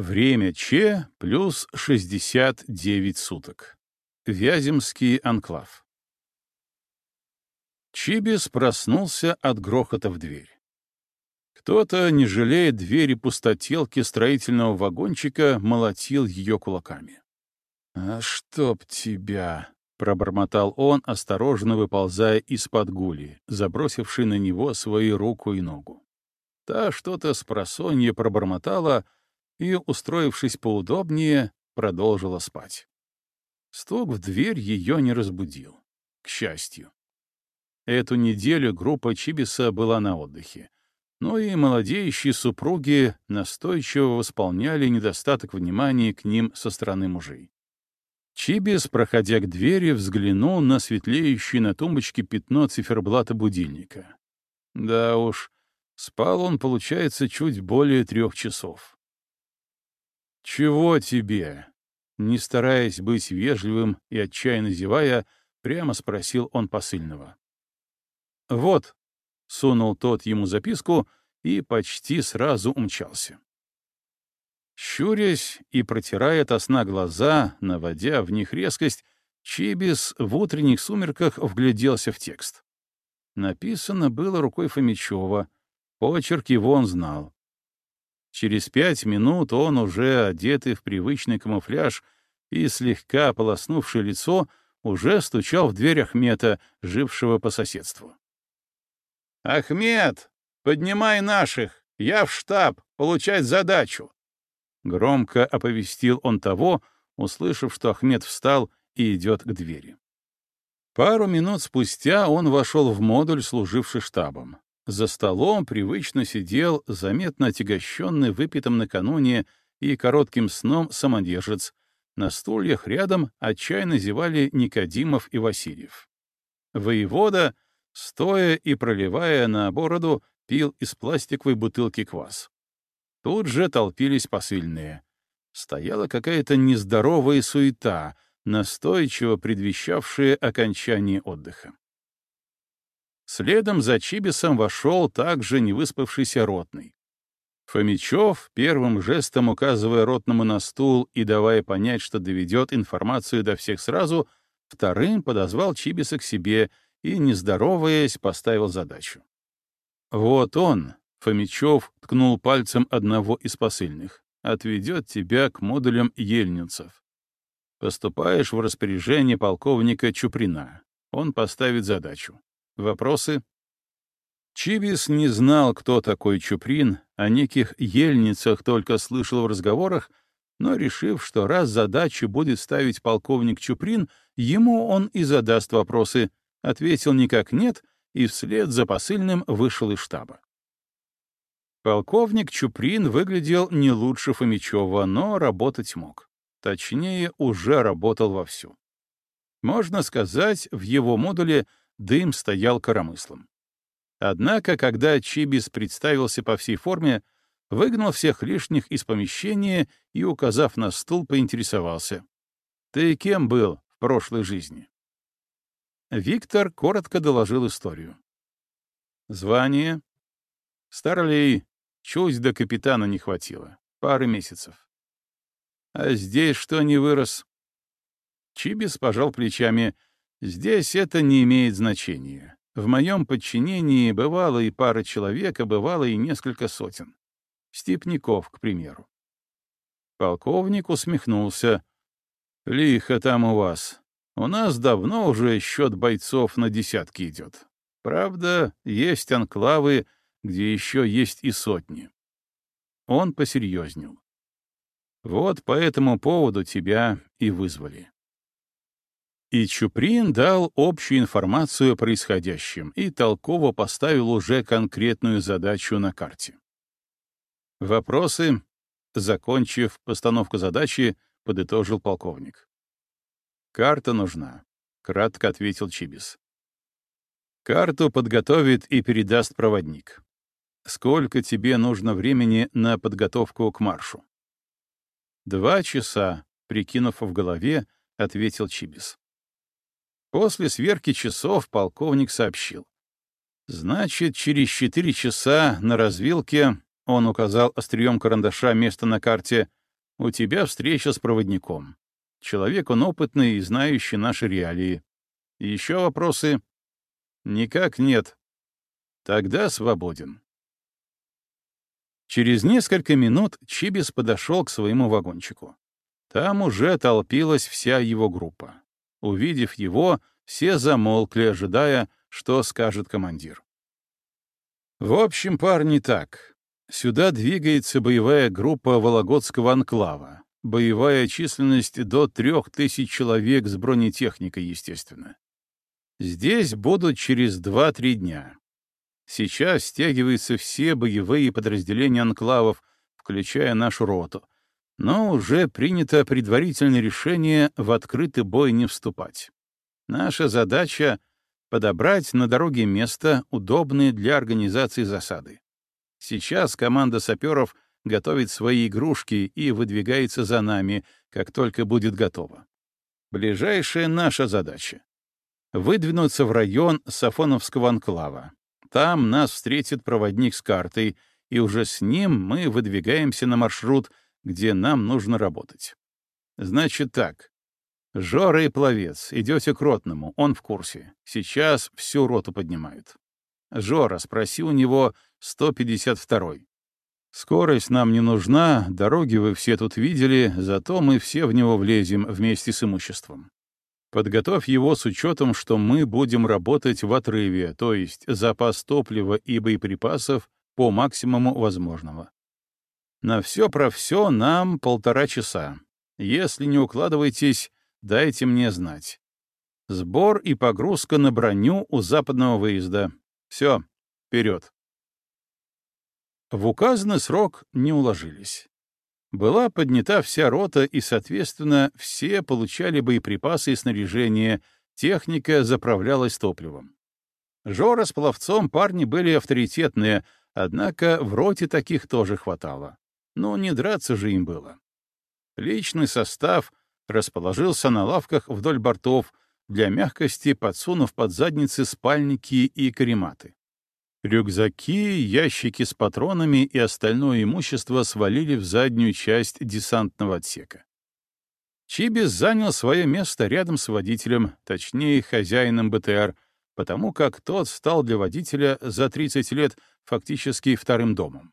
Время Че плюс 69 суток. Вяземский анклав. Чибис проснулся от грохота в дверь. Кто-то, не жалея двери пустотелки строительного вагончика, молотил ее кулаками. «А чтоб тебя!» — пробормотал он, осторожно выползая из-под гули, забросивший на него свою руку и ногу. Та что-то с просонья пробормотала — и, устроившись поудобнее, продолжила спать. Стук в дверь ее не разбудил. К счастью. Эту неделю группа Чибиса была на отдыхе. Но и молодеющие супруги настойчиво восполняли недостаток внимания к ним со стороны мужей. Чибис, проходя к двери, взглянул на светлеющее на тумбочке пятно циферблата будильника. Да уж, спал он, получается, чуть более трех часов. «Чего тебе?» Не стараясь быть вежливым и отчаянно зевая, прямо спросил он посыльного. «Вот», — сунул тот ему записку и почти сразу умчался. Щурясь и протирая от сна глаза, наводя в них резкость, Чибис в утренних сумерках вгляделся в текст. Написано было рукой Фомичева, почерк его он знал. Через пять минут он, уже одетый в привычный камуфляж и слегка полоснувшее лицо, уже стучал в дверь Ахмета, жившего по соседству. «Ахмед, поднимай наших! Я в штаб, получать задачу!» Громко оповестил он того, услышав, что Ахмед встал и идет к двери. Пару минут спустя он вошел в модуль, служивший штабом. За столом привычно сидел заметно отягощенный выпитым накануне и коротким сном самодержец. На стульях рядом отчаянно зевали Никодимов и Васильев. Воевода, стоя и проливая на бороду, пил из пластиковой бутылки квас. Тут же толпились посыльные. Стояла какая-то нездоровая суета, настойчиво предвещавшая окончание отдыха. Следом за Чибисом вошел также невыспавшийся ротный. Фомичев, первым жестом указывая ротному на стул и давая понять, что доведет информацию до всех сразу, вторым подозвал Чибиса к себе и, не здороваясь, поставил задачу. «Вот он», — Фомичев ткнул пальцем одного из посыльных, — «отведет тебя к модулям ельницев. Поступаешь в распоряжение полковника Чуприна. Он поставит задачу. Вопросы? Чибис не знал, кто такой Чуприн, о неких ельницах только слышал в разговорах, но, решив, что раз задачу будет ставить полковник Чуприн, ему он и задаст вопросы, ответил никак нет и вслед за посыльным вышел из штаба. Полковник Чуприн выглядел не лучше Фомичева, но работать мог. Точнее, уже работал вовсю. Можно сказать, в его модуле — дым стоял коромыслом. Однако, когда Чибис представился по всей форме, выгнал всех лишних из помещения и, указав на стул, поинтересовался. «Ты кем был в прошлой жизни?» Виктор коротко доложил историю. «Звание?» «Старлей. Чуть до капитана не хватило. Пары месяцев». «А здесь что не вырос?» Чибис пожал плечами — Здесь это не имеет значения. В моем подчинении бывало и пара человек, а бывало и несколько сотен. Степняков, к примеру. Полковник усмехнулся. «Лихо там у вас. У нас давно уже счет бойцов на десятки идет. Правда, есть анклавы, где еще есть и сотни». Он посерьезнел. «Вот по этому поводу тебя и вызвали. И Чуприн дал общую информацию о происходящем и толково поставил уже конкретную задачу на карте. Вопросы, закончив постановку задачи, подытожил полковник. «Карта нужна», — кратко ответил Чибис. «Карту подготовит и передаст проводник. Сколько тебе нужно времени на подготовку к маршу?» «Два часа», — прикинув в голове, ответил Чибис. После сверки часов полковник сообщил. Значит, через четыре часа на развилке, он указал острием карандаша место на карте, У тебя встреча с проводником. Человек он опытный и знающий наши реалии. Еще вопросы? Никак нет. Тогда свободен. Через несколько минут Чибис подошел к своему вагончику. Там уже толпилась вся его группа. Увидев его, все замолкли, ожидая, что скажет командир. В общем, парни, так. Сюда двигается боевая группа Вологодского анклава. Боевая численность до трех тысяч человек с бронетехникой, естественно. Здесь будут через 2-3 дня. Сейчас стягиваются все боевые подразделения анклавов, включая нашу роту. Но уже принято предварительное решение в открытый бой не вступать. Наша задача — подобрать на дороге место, удобное для организации засады. Сейчас команда саперов готовит свои игрушки и выдвигается за нами, как только будет готово. Ближайшая наша задача — выдвинуться в район Сафоновского анклава. Там нас встретит проводник с картой, и уже с ним мы выдвигаемся на маршрут, где нам нужно работать. Значит так, «Жора и Пловец, идете к Ротному, он в курсе. Сейчас всю роту поднимают». «Жора, спроси у него 152-й». «Скорость нам не нужна, дороги вы все тут видели, зато мы все в него влезем вместе с имуществом. Подготовь его с учетом, что мы будем работать в отрыве, то есть запас топлива и боеприпасов по максимуму возможного. На все про все нам полтора часа. Если не укладывайтесь, дайте мне знать. Сбор и погрузка на броню у западного выезда. Все, вперед. В указанный срок не уложились. Была поднята вся рота, и, соответственно, все получали боеприпасы и снаряжение, техника заправлялась топливом. Жора с пловцом парни были авторитетные, однако в роте таких тоже хватало. Но не драться же им было. Личный состав расположился на лавках вдоль бортов, для мягкости подсунув под задницы спальники и карематы. Рюкзаки, ящики с патронами и остальное имущество свалили в заднюю часть десантного отсека. Чибис занял свое место рядом с водителем, точнее, хозяином БТР, потому как тот стал для водителя за 30 лет фактически вторым домом.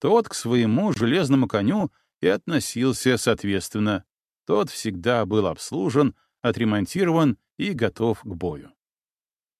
Тот к своему железному коню и относился соответственно, тот всегда был обслужен, отремонтирован и готов к бою.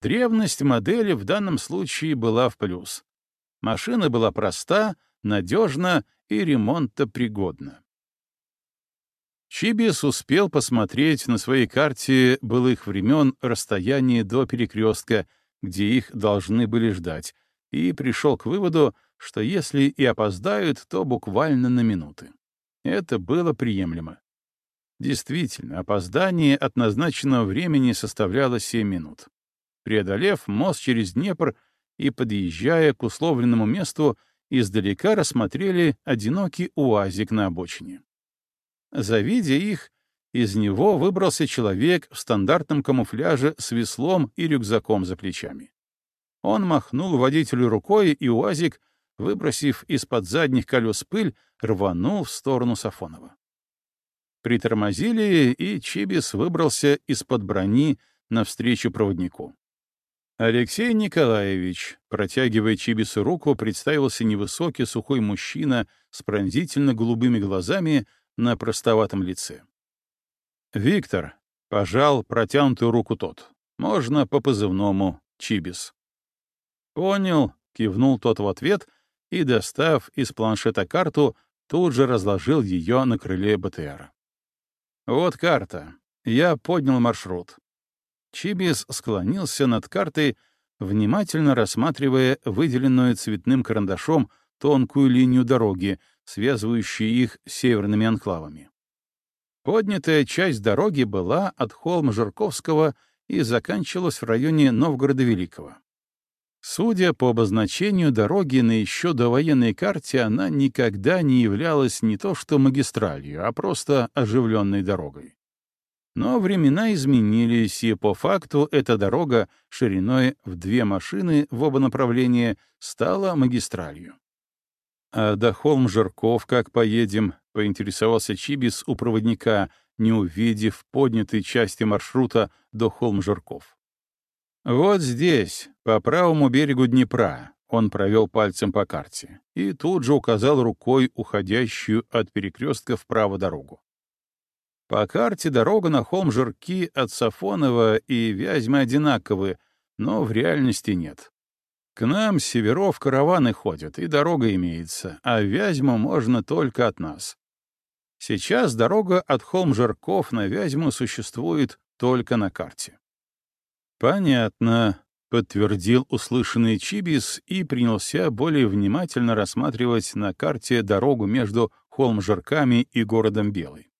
Древность модели в данном случае была в плюс. Машина была проста, надежна и ремонтопригодна. Чибис успел посмотреть на своей карте былых времен расстояние до перекрестка, где их должны были ждать, и пришел к выводу, что если и опоздают, то буквально на минуты. Это было приемлемо. Действительно, опоздание от назначенного времени составляло 7 минут. Преодолев мост через Днепр и подъезжая к условленному месту, издалека рассмотрели одинокий уазик на обочине. Завидя их, из него выбрался человек в стандартном камуфляже с веслом и рюкзаком за плечами. Он махнул водителю рукой, и УАЗик, выбросив из-под задних колес пыль, рванул в сторону Сафонова. Притормозили, и Чибис выбрался из-под брони навстречу проводнику. Алексей Николаевич, протягивая Чибису руку, представился невысокий сухой мужчина с пронзительно голубыми глазами на простоватом лице. «Виктор», — пожал протянутую руку тот, — «можно по позывному Чибис». «Понял», — кивнул тот в ответ и, достав из планшета карту, тут же разложил ее на крыле БТРа. Вот карта. Я поднял маршрут. Чибис склонился над картой, внимательно рассматривая выделенную цветным карандашом тонкую линию дороги, связывающую их с северными анклавами. Поднятая часть дороги была от холма Жирковского и заканчивалась в районе Новгорода Великого. Судя по обозначению дороги на еще довоенной карте, она никогда не являлась не то что магистралью, а просто оживленной дорогой. Но времена изменились, и по факту эта дорога шириной в две машины в оба направления стала магистралью. «А до холм Жирков как поедем?» — поинтересовался Чибис у проводника, не увидев поднятой части маршрута до Холм-Жирков. «Вот здесь, по правому берегу Днепра», — он провел пальцем по карте и тут же указал рукой уходящую от перекрестка вправо дорогу. По карте дорога на холм Жирки от Сафонова и Вязьмы одинаковы, но в реальности нет. К нам с северов караваны ходят, и дорога имеется, а Вязьму можно только от нас. Сейчас дорога от холм Жирков на Вязьму существует только на карте. Понятно, — подтвердил услышанный Чибис и принялся более внимательно рассматривать на карте дорогу между холм-жирками и городом Белый.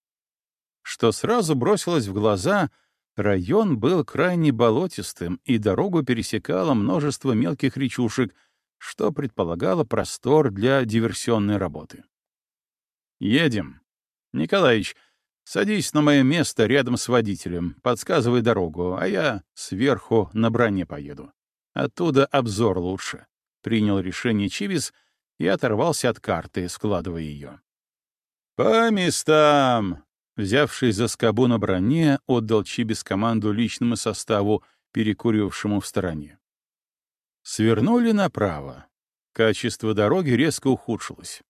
Что сразу бросилось в глаза, район был крайне болотистым, и дорогу пересекало множество мелких речушек, что предполагало простор для диверсионной работы. «Едем. Николаич, садись на мое место рядом с водителем, подсказывай дорогу, а я сверху на броне поеду. Оттуда обзор лучше», — принял решение Чивис и оторвался от карты, складывая ее. «По местам!» Взявший за скобу на броне, отдал Чибис команду личному составу, перекурившему в стороне. Свернули направо. Качество дороги резко ухудшилось.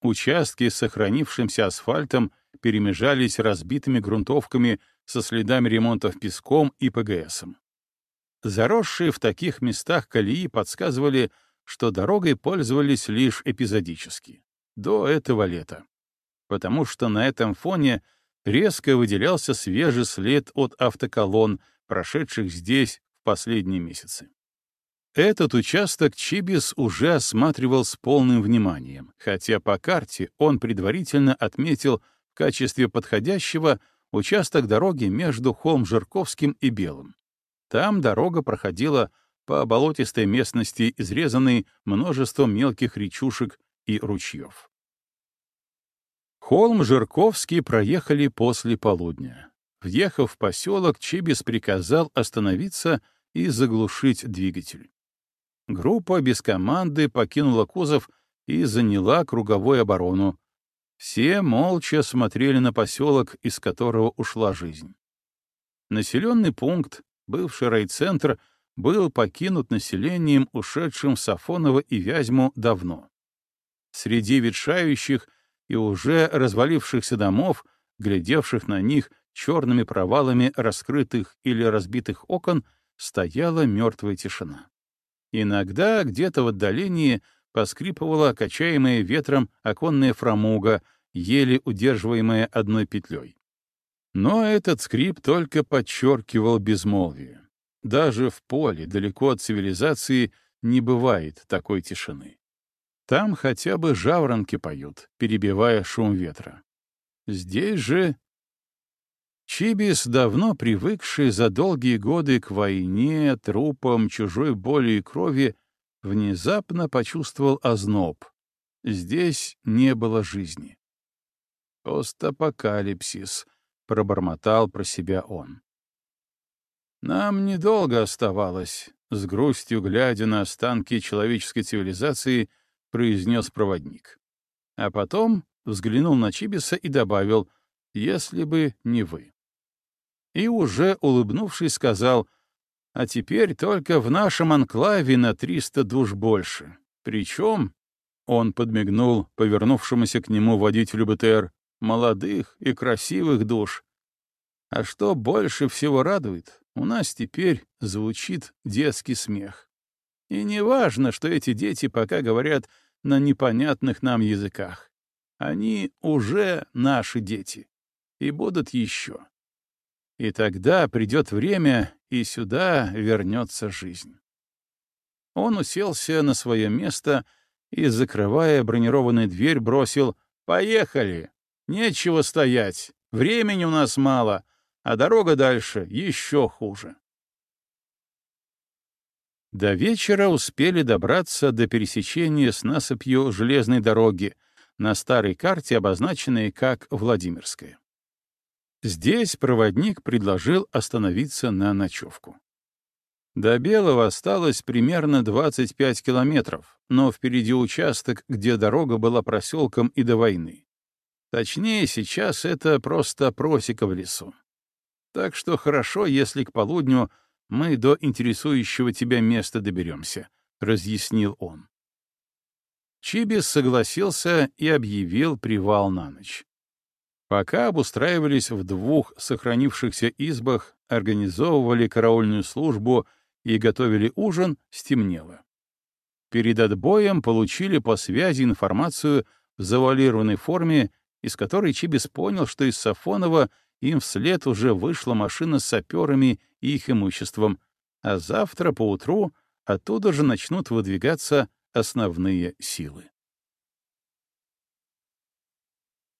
Участки с сохранившимся асфальтом перемежались разбитыми грунтовками со следами ремонтов песком и ПГСом. Заросшие в таких местах колеи подсказывали, что дорогой пользовались лишь эпизодически, до этого лета. Потому что на этом фоне резко выделялся свежий след от автоколонн, прошедших здесь в последние месяцы. Этот участок Чибис уже осматривал с полным вниманием, хотя по карте он предварительно отметил в качестве подходящего участок дороги между Холм-Жирковским и Белым. Там дорога проходила по болотистой местности, изрезанной множеством мелких речушек и ручьев. Холм Жирковский проехали после полудня. Въехав в поселок, Чибис приказал остановиться и заглушить двигатель. Группа без команды покинула кузов и заняла круговую оборону. Все молча смотрели на поселок, из которого ушла жизнь. Населенный пункт, бывший райцентр, был покинут населением, ушедшим в Сафоново и Вязьму давно. Среди ветшающих — и уже развалившихся домов, глядевших на них черными провалами раскрытых или разбитых окон, стояла мертвая тишина. Иногда где-то в отдалении поскрипывала качаемая ветром оконная фрамуга, еле удерживаемая одной петлей. Но этот скрип только подчеркивал безмолвие. Даже в поле, далеко от цивилизации, не бывает такой тишины. Там хотя бы жаворонки поют, перебивая шум ветра. Здесь же... Чибис, давно привыкший за долгие годы к войне, трупам, чужой боли и крови, внезапно почувствовал озноб. Здесь не было жизни. «Постапокалипсис», — пробормотал про себя он. Нам недолго оставалось, с грустью глядя на останки человеческой цивилизации — произнес проводник. А потом взглянул на Чибиса и добавил «если бы не вы». И уже улыбнувшись сказал «а теперь только в нашем анклаве на триста душ больше. Причем...» Он подмигнул повернувшемуся к нему водителю БТР молодых и красивых душ. А что больше всего радует, у нас теперь звучит детский смех. И не важно, что эти дети пока говорят на непонятных нам языках. Они уже наши дети и будут еще. И тогда придет время, и сюда вернется жизнь. Он уселся на свое место и, закрывая бронированную дверь, бросил «Поехали! Нечего стоять, времени у нас мало, а дорога дальше еще хуже». До вечера успели добраться до пересечения с насыпью железной дороги, на старой карте обозначенной как Владимирская. Здесь проводник предложил остановиться на ночевку. До Белого осталось примерно 25 километров, но впереди участок, где дорога была проселком и до войны. Точнее, сейчас это просто просека в лесу. Так что хорошо, если к полудню мы до интересующего тебя места доберемся», — разъяснил он. Чибис согласился и объявил привал на ночь. Пока обустраивались в двух сохранившихся избах, организовывали караульную службу и готовили ужин, стемнело. Перед отбоем получили по связи информацию в завуалированной форме, из которой Чибис понял, что из Сафонова им вслед уже вышла машина с саперами и их имуществом, а завтра поутру оттуда же начнут выдвигаться основные силы.